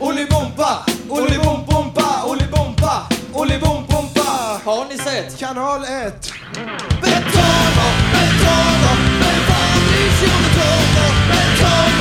Olibompa, Olibompompa, Olibompa, Olibompompa. Har ni sett? Kanal 1. Betala, betala, men fan i. Betala.